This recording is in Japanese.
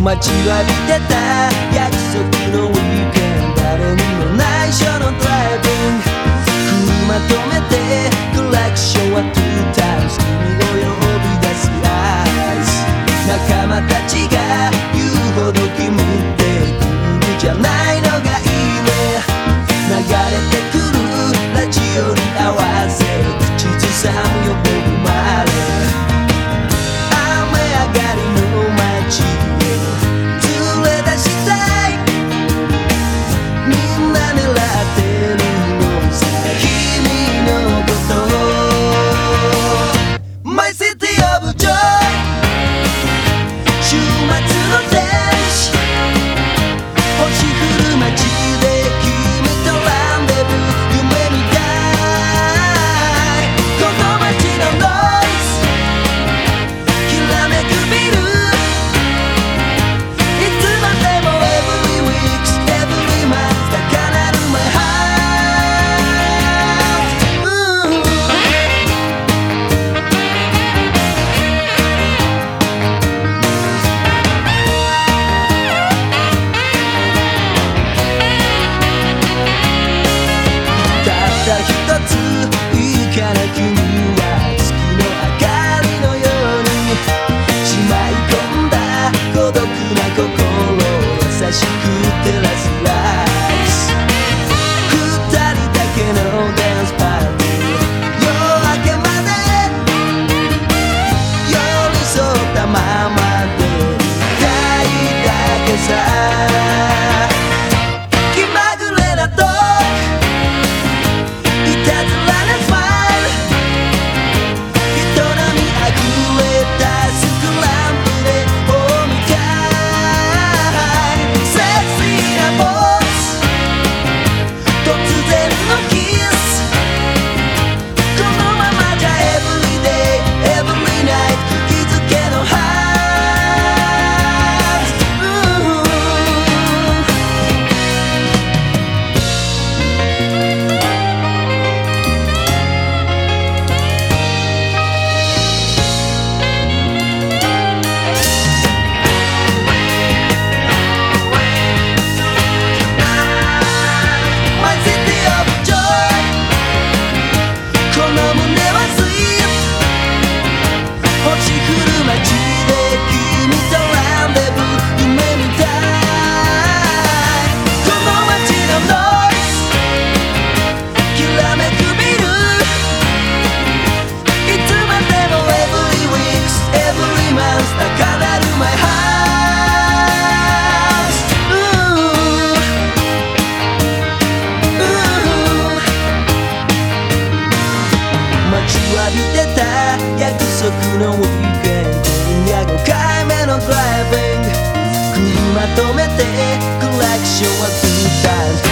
待ちわびてた約束のウィーク誰にも内緒のドライビ車止めてクラクションは two times 君を呼び出すアイス仲間たちが言うほど君って君じゃないのがいいね流れてくるラジオに合わせ口ずさむよ僕 mais. you a few times